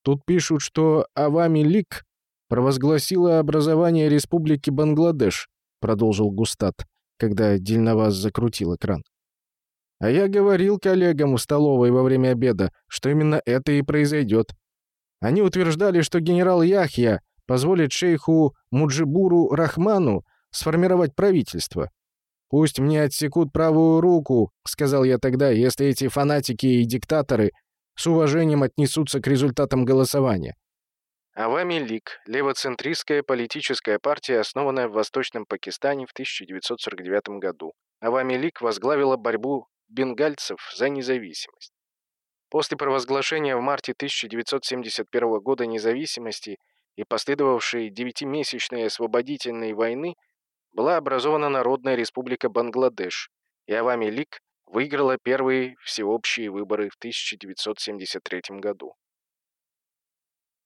Тут пишут, что Авами Лик провозгласила образование Республики Бангладеш, продолжил Густат, когда Дельноваз закрутил экран. А я говорил коллегам у столовой во время обеда, что именно это и произойдет. Они утверждали, что генерал Яхья позволит шейху Муджибуру Рахману сформировать правительство. «Пусть мне отсекут правую руку», — сказал я тогда, «если эти фанатики и диктаторы с уважением отнесутся к результатам голосования. Авами Лиг – левоцентристская политическая партия, основанная в Восточном Пакистане в 1949 году. Авами Лиг возглавила борьбу бенгальцев за независимость. После провозглашения в марте 1971 года независимости и последовавшей девятимесячной освободительной войны была образована Народная Республика Бангладеш, и Авами Лиг выиграла первые всеобщие выборы в 1973 году.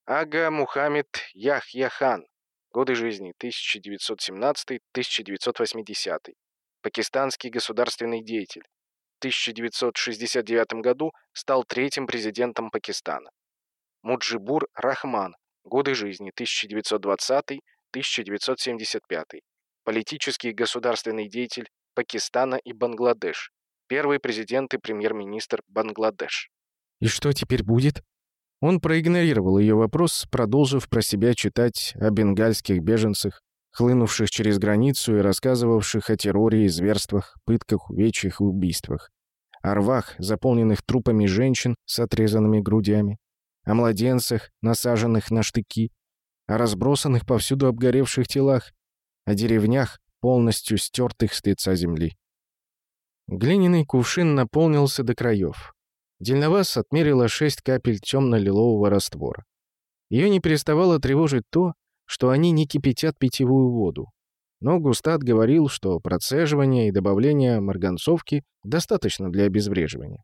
Ага Мухаммед Яхьяхан. Годы жизни 1917-1980. Пакистанский государственный деятель. В 1969 году стал третьим президентом Пакистана. Муджибур Рахман. Годы жизни 1920-1975. Политический государственный деятель Пакистана и Бангладеш первый президент и премьер-министр Бангладеш. «И что теперь будет?» Он проигнорировал ее вопрос, продолжив про себя читать о бенгальских беженцах, хлынувших через границу и рассказывавших о терроре и зверствах, пытках, увечьях и убийствах. О рвах, заполненных трупами женщин с отрезанными грудями, о младенцах, насаженных на штыки, о разбросанных повсюду обгоревших телах, о деревнях, полностью стертых с лица земли. Глиняный кувшин наполнился до краев. Дельновас отмерила шесть капель темно-лилового раствора. Ее не переставало тревожить то, что они не кипятят питьевую воду. Но Густат говорил, что процеживание и добавление марганцовки достаточно для обезвреживания.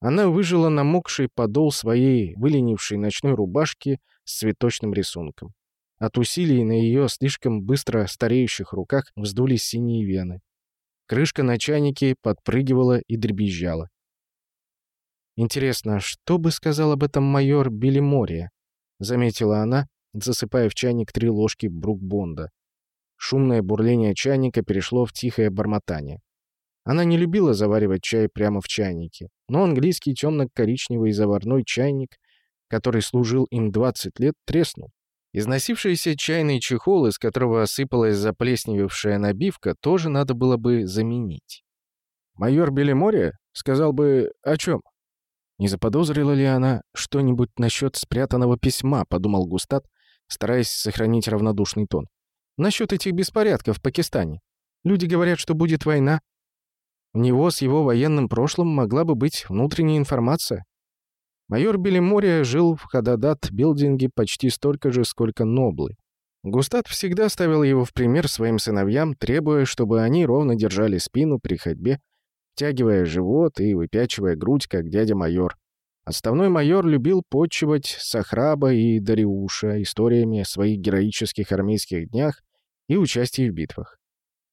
Она выжила намокший подол своей выленившей ночной рубашки с цветочным рисунком. От усилий на ее слишком быстро стареющих руках вздулись синие вены. Крышка на чайнике подпрыгивала и дребезжала. «Интересно, что бы сказал об этом майор Белимория?» — заметила она, засыпая в чайник три ложки брукбонда. Шумное бурление чайника перешло в тихое бормотание. Она не любила заваривать чай прямо в чайнике, но английский темно-коричневый заварной чайник, который служил им 20 лет, треснул. Износившийся чайный чехол, из которого осыпалась заплесневевшая набивка, тоже надо было бы заменить. «Майор Белимория сказал бы о чем?» Не заподозрила ли она что-нибудь насчет спрятанного письма, подумал Густат, стараясь сохранить равнодушный тон. Насчет этих беспорядков в Пакистане. Люди говорят, что будет война. У него с его военным прошлым могла бы быть внутренняя информация. Майор Белимория жил в Хададат-билдинге почти столько же, сколько Ноблы. Густат всегда ставил его в пример своим сыновьям, требуя, чтобы они ровно держали спину при ходьбе, втягивая живот и выпячивая грудь, как дядя майор. Отставной майор любил подчивать Сахраба и Дариуша историями о своих героических армейских днях и участии в битвах.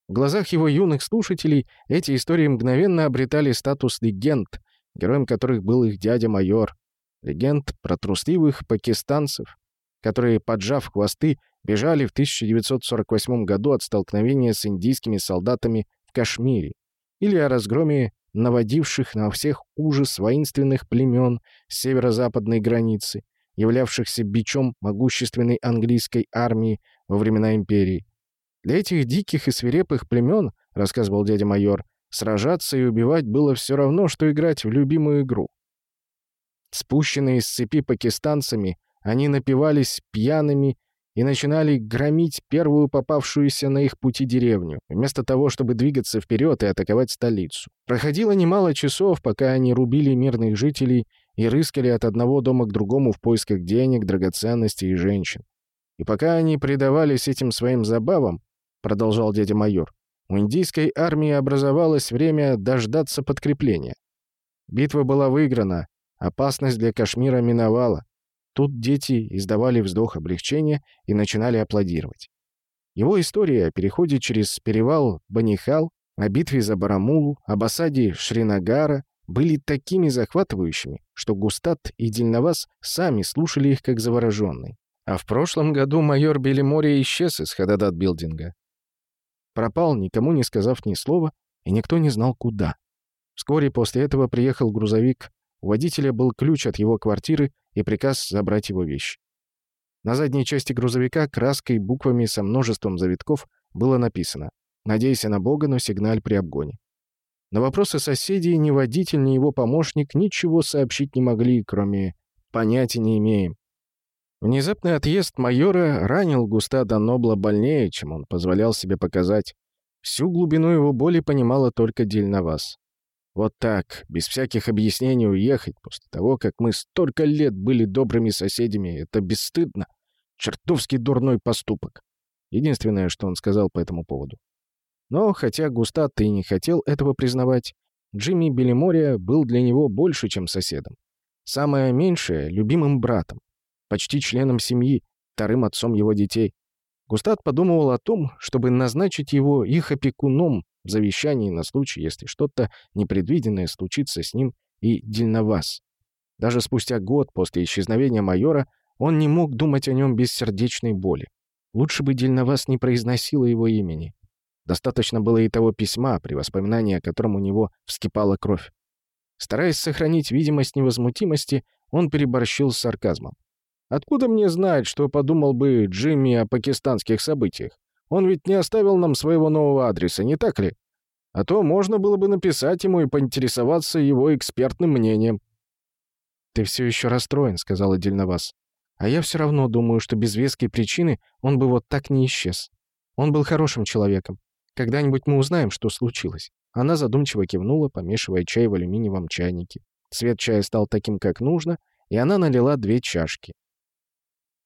В глазах его юных слушателей эти истории мгновенно обретали статус легенд, героем которых был их дядя-майор. Легенд про трусливых пакистанцев, которые, поджав хвосты, бежали в 1948 году от столкновения с индийскими солдатами в Кашмире, или о разгроме наводивших на всех ужас воинственных племен северо-западной границы, являвшихся бичом могущественной английской армии во времена империи. Для этих диких и свирепых племен, рассказывал дядя майор, сражаться и убивать было все равно, что играть в любимую игру. Спущенные с цепи пакистанцами, они напивались пьяными и начинали громить первую попавшуюся на их пути деревню, вместо того, чтобы двигаться вперед и атаковать столицу. Проходило немало часов, пока они рубили мирных жителей и рыскали от одного дома к другому в поисках денег, драгоценностей и женщин. И пока они предавались этим своим забавам, продолжал дядя майор, у индийской армии образовалось время дождаться подкрепления. Битва была выиграна, опасность для Кашмира миновала. Тут дети издавали вздох облегчения и начинали аплодировать. Его история о переходе через перевал Банихал, о битве за Барамулу, об осаде Шринагара были такими захватывающими, что Густат и Дельновас сами слушали их как завороженные. А в прошлом году майор Белимория исчез из Хададат-билдинга. Пропал, никому не сказав ни слова, и никто не знал, куда. Вскоре после этого приехал грузовик. У водителя был ключ от его квартиры, и приказ забрать его вещи. На задней части грузовика краской буквами со множеством завитков было написано «Надейся на Бога, но сигналь при обгоне». На вопросы соседей ни водитель, ни его помощник ничего сообщить не могли, кроме «понятия не имеем». Внезапный отъезд майора ранил Густада Нобла больнее, чем он позволял себе показать. Всю глубину его боли понимала только Дельновас. Вот так, без всяких объяснений уехать после того, как мы столько лет были добрыми соседями, это бесстыдно. Чертовски дурной поступок. Единственное, что он сказал по этому поводу. Но, хотя Густат и не хотел этого признавать, Джимми Белимория был для него больше, чем соседом. Самое меньшее — любимым братом, почти членом семьи, вторым отцом его детей. Густат подумывал о том, чтобы назначить его их опекуном в завещании на случай, если что-то непредвиденное случится с ним и Дельновас. Даже спустя год после исчезновения майора он не мог думать о нем без сердечной боли. Лучше бы Дельновас не произносила его имени. Достаточно было и того письма, при воспоминании о котором у него вскипала кровь. Стараясь сохранить видимость невозмутимости, он переборщил с сарказмом. «Откуда мне знать, что подумал бы Джимми о пакистанских событиях? Он ведь не оставил нам своего нового адреса, не так ли? А то можно было бы написать ему и поинтересоваться его экспертным мнением». «Ты все еще расстроен», — сказала Дельновас. «А я все равно думаю, что без веской причины он бы вот так не исчез. Он был хорошим человеком. Когда-нибудь мы узнаем, что случилось». Она задумчиво кивнула, помешивая чай в алюминиевом чайнике. Цвет чая стал таким, как нужно, и она налила две чашки.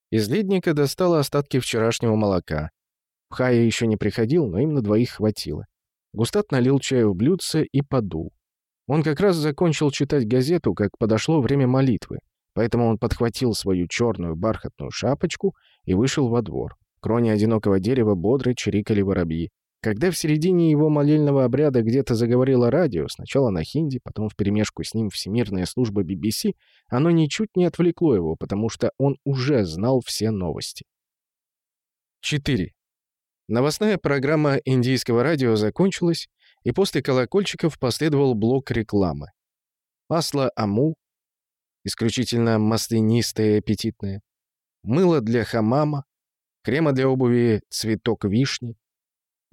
Из ледника достала остатки вчерашнего молока. Хая еще не приходил, но им на двоих хватило. Густат налил чаю в блюдце и подул. Он как раз закончил читать газету, как подошло время молитвы. Поэтому он подхватил свою черную бархатную шапочку и вышел во двор. Кроне одинокого дерева бодро чирикали воробьи. Когда в середине его молельного обряда где-то заговорило радио, сначала на хинди, потом вперемешку с ним всемирная служба BBC, оно ничуть не отвлекло его, потому что он уже знал все новости. 4. Новостная программа индийского радио закончилась, и после колокольчиков последовал блок рекламы. Масло Амул, исключительно маслянистое и аппетитное, мыло для хамама, крема для обуви «Цветок вишни»,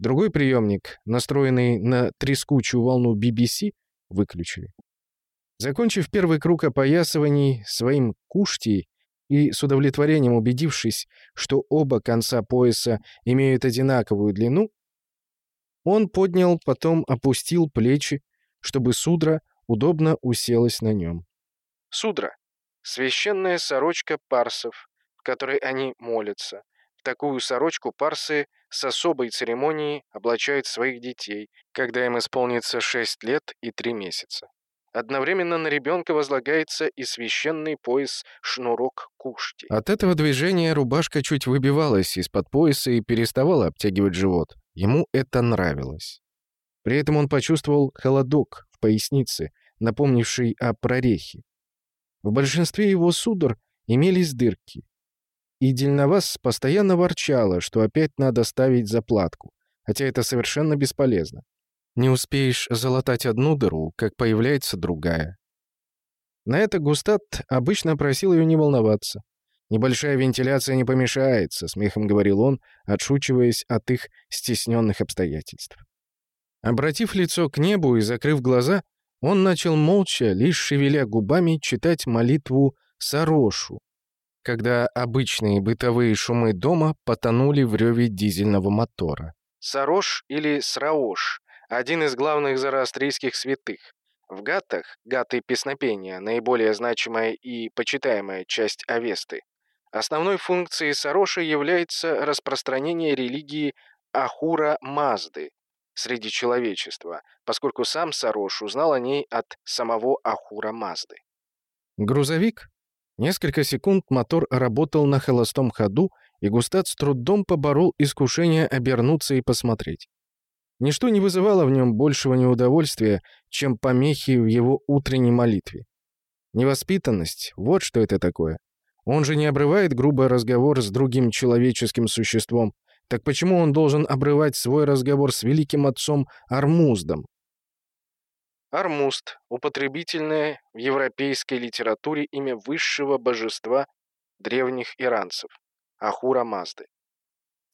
Другой приемник, настроенный на трескучую волну BBC, выключили. Закончив первый круг опоясываний своим кушти и с удовлетворением убедившись, что оба конца пояса имеют одинаковую длину, он поднял, потом опустил плечи, чтобы судра удобно уселась на нем. Судра — священная сорочка парсов, в которой они молятся. В такую сорочку парсы с особой церемонией облачают своих детей, когда им исполнится 6 лет и 3 месяца. Одновременно на ребенка возлагается и священный пояс шнурок кушти. От этого движения рубашка чуть выбивалась из-под пояса и переставала обтягивать живот. Ему это нравилось. При этом он почувствовал холодок в пояснице, напомнивший о прорехе. В большинстве его судор имелись дырки. И Дельновас постоянно ворчала, что опять надо ставить заплатку, хотя это совершенно бесполезно. Не успеешь залатать одну дыру, как появляется другая. На это Густат обычно просил ее не волноваться. «Небольшая вентиляция не помешается», — смехом говорил он, отшучиваясь от их стесненных обстоятельств. Обратив лицо к небу и закрыв глаза, он начал молча, лишь шевеля губами, читать молитву Сарошу, когда обычные бытовые шумы дома потонули в реве дизельного мотора. Сарош или Сраош – один из главных зороастрийских святых. В гатах, гаты песнопения, наиболее значимая и почитаемая часть Авесты. Основной функцией Сароши является распространение религии Ахура Мазды среди человечества, поскольку сам Сарош узнал о ней от самого Ахура Мазды. Грузовик, Несколько секунд мотор работал на холостом ходу, и Густат с трудом поборол искушение обернуться и посмотреть. Ничто не вызывало в нем большего неудовольствия, чем помехи в его утренней молитве. Невоспитанность — вот что это такое. Он же не обрывает грубый разговор с другим человеческим существом. Так почему он должен обрывать свой разговор с великим отцом Армуздом? Армуст – употребительное в европейской литературе имя высшего божества древних иранцев – Ахура Мазды.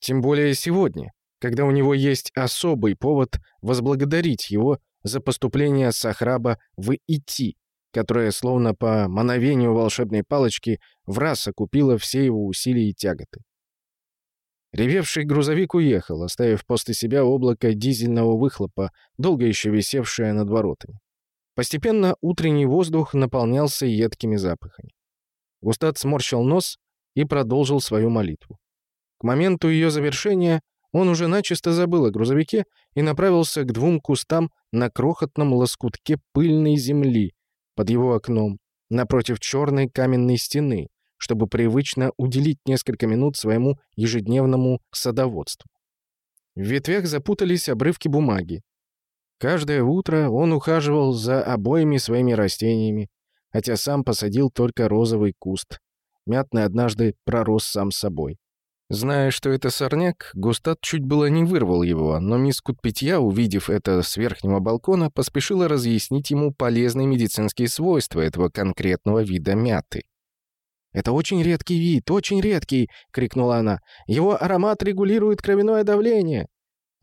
Тем более сегодня, когда у него есть особый повод возблагодарить его за поступление Сахраба в Ити, которое, словно по мановению волшебной палочки, в раз окупило все его усилия и тяготы. Ревевший грузовик уехал, оставив после себя облако дизельного выхлопа, долго еще висевшее над воротами. Постепенно утренний воздух наполнялся едкими запахами. Густат сморщил нос и продолжил свою молитву. К моменту ее завершения он уже начисто забыл о грузовике и направился к двум кустам на крохотном лоскутке пыльной земли под его окном, напротив черной каменной стены, чтобы привычно уделить несколько минут своему ежедневному садоводству. В ветвях запутались обрывки бумаги. Каждое утро он ухаживал за обоими своими растениями, хотя сам посадил только розовый куст. Мятный однажды пророс сам собой. Зная, что это сорняк, Густат чуть было не вырвал его, но мисс Кутпитья, увидев это с верхнего балкона, поспешила разъяснить ему полезные медицинские свойства этого конкретного вида мяты. «Это очень редкий вид, очень редкий!» — крикнула она. «Его аромат регулирует кровяное давление!»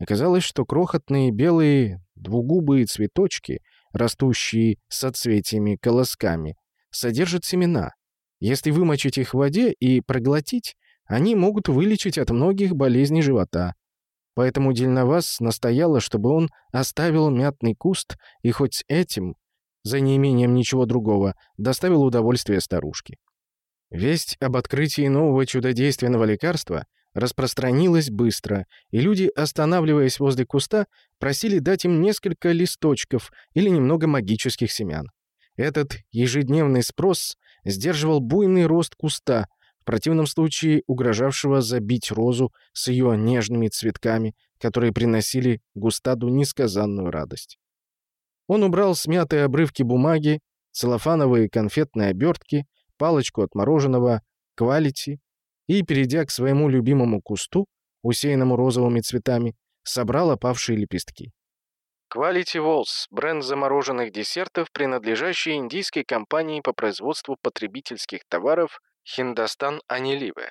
Оказалось, что крохотные белые двугубые цветочки, растущие соцветиями колосками, содержат семена. Если вымочить их в воде и проглотить, они могут вылечить от многих болезней живота. Поэтому Дельновас настояла, чтобы он оставил мятный куст и хоть этим, за неимением ничего другого, доставил удовольствие старушке. Весть об открытии нового чудодейственного лекарства распространилась быстро, и люди, останавливаясь возле куста, просили дать им несколько листочков или немного магических семян. Этот ежедневный спрос сдерживал буйный рост куста, в противном случае угрожавшего забить розу с ее нежными цветками, которые приносили Густаду несказанную радость. Он убрал смятые обрывки бумаги, целлофановые конфетные обертки, палочку от мороженого, квалити и, перейдя к своему любимому кусту, усеянному розовыми цветами, собрал опавшие лепестки. Quality Walls – бренд замороженных десертов, принадлежащий индийской компании по производству потребительских товаров Hindustan Anilive.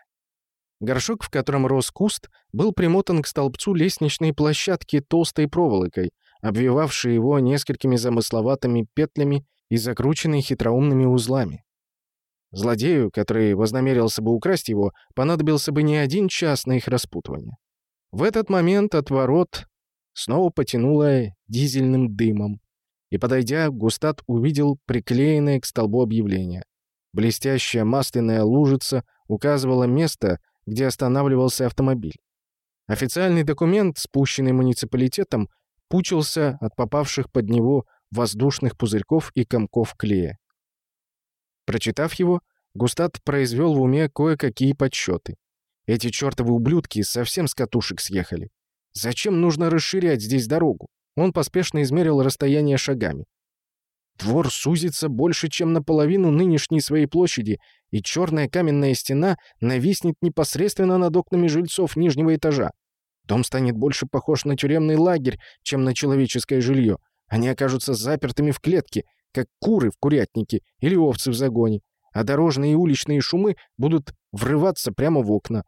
Горшок, в котором рос куст, был примотан к столбцу лестничной площадки толстой проволокой, обвивавшей его несколькими замысловатыми петлями и закрученной хитроумными узлами. Злодею, который вознамерился бы украсть его, понадобился бы не один час на их распутывание. В этот момент от ворот снова потянуло дизельным дымом, и, подойдя, Густат увидел приклеенное к столбу объявление. Блестящая масляная лужица указывала место, где останавливался автомобиль. Официальный документ, спущенный муниципалитетом, пучился от попавших под него воздушных пузырьков и комков клея. Прочитав его, Густат произвел в уме кое-какие подсчеты. Эти чертовы ублюдки совсем с катушек съехали. Зачем нужно расширять здесь дорогу? Он поспешно измерил расстояние шагами. Двор сузится больше, чем наполовину нынешней своей площади, и черная каменная стена нависнет непосредственно над окнами жильцов нижнего этажа. Дом станет больше похож на тюремный лагерь, чем на человеческое жилье. Они окажутся запертыми в клетке, как куры в курятнике или овцы в загоне, а дорожные и уличные шумы будут врываться прямо в окна.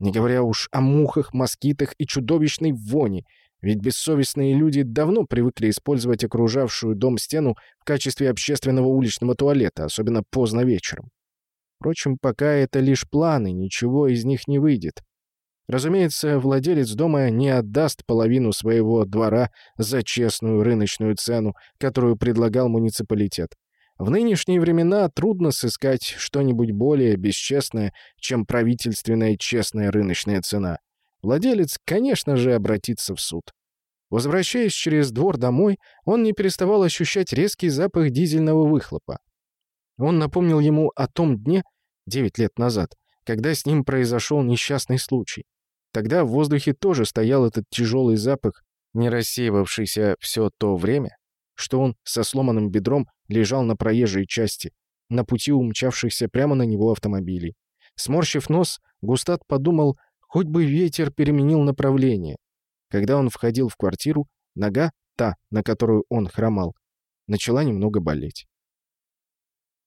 Не говоря уж о мухах, москитах и чудовищной вони, ведь бессовестные люди давно привыкли использовать окружавшую дом стену в качестве общественного уличного туалета, особенно поздно вечером. Впрочем, пока это лишь планы, ничего из них не выйдет. Разумеется, владелец дома не отдаст половину своего двора за честную рыночную цену, которую предлагал муниципалитет. В нынешние времена трудно сыскать что-нибудь более бесчестное, чем правительственная честная рыночная цена. Владелец, конечно же, обратится в суд. Возвращаясь через двор домой, он не переставал ощущать резкий запах дизельного выхлопа. Он напомнил ему о том дне, 9 лет назад, когда с ним произошел несчастный случай. Тогда в воздухе тоже стоял этот тяжелый запах, не рассеивавшийся все то время, что он со сломанным бедром лежал на проезжей части, на пути умчавшихся прямо на него автомобилей. Сморщив нос, Густат подумал, хоть бы ветер переменил направление. Когда он входил в квартиру, нога, та, на которую он хромал, начала немного болеть.